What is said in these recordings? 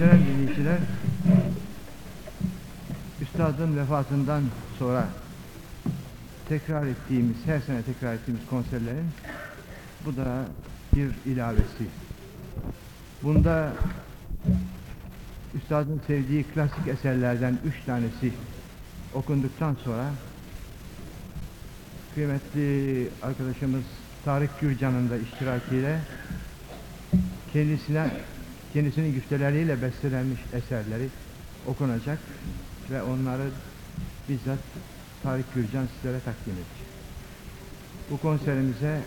Değerli dinleyiciler, Üstadın vefatından sonra tekrar ettiğimiz, her sene tekrar ettiğimiz konserlerin bu da bir ilavesi. Bunda Üstadın sevdiği klasik eserlerden üç tanesi okunduktan sonra kıymetli arkadaşımız Tarık Gürcan'ın da iştirakiyle kendisine kendisinin güfteleriyle bestelenmiş eserleri okunacak ve onları bizzat Tarık Gürcan sizlere takdim edecek. Bu konserimize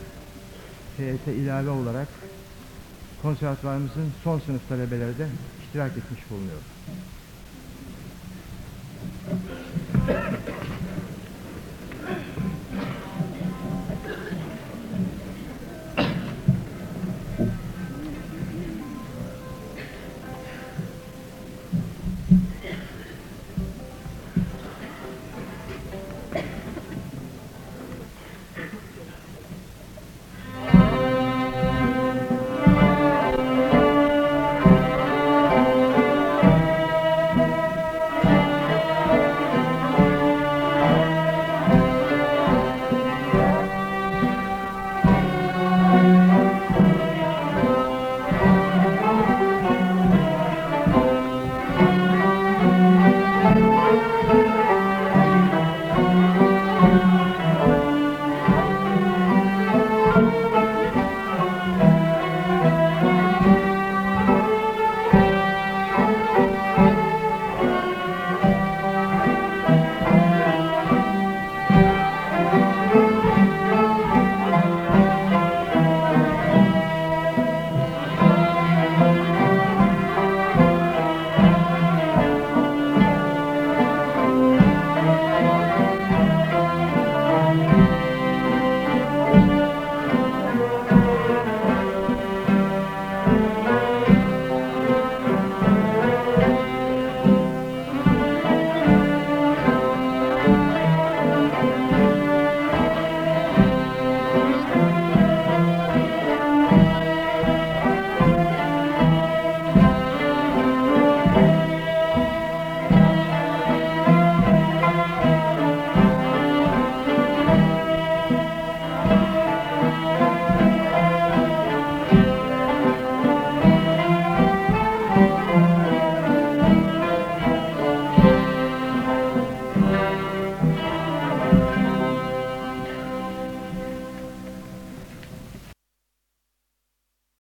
TYT ilave olarak konservatuvarımızın son sınıf talebeleri de iştirak etmiş bulunuyor.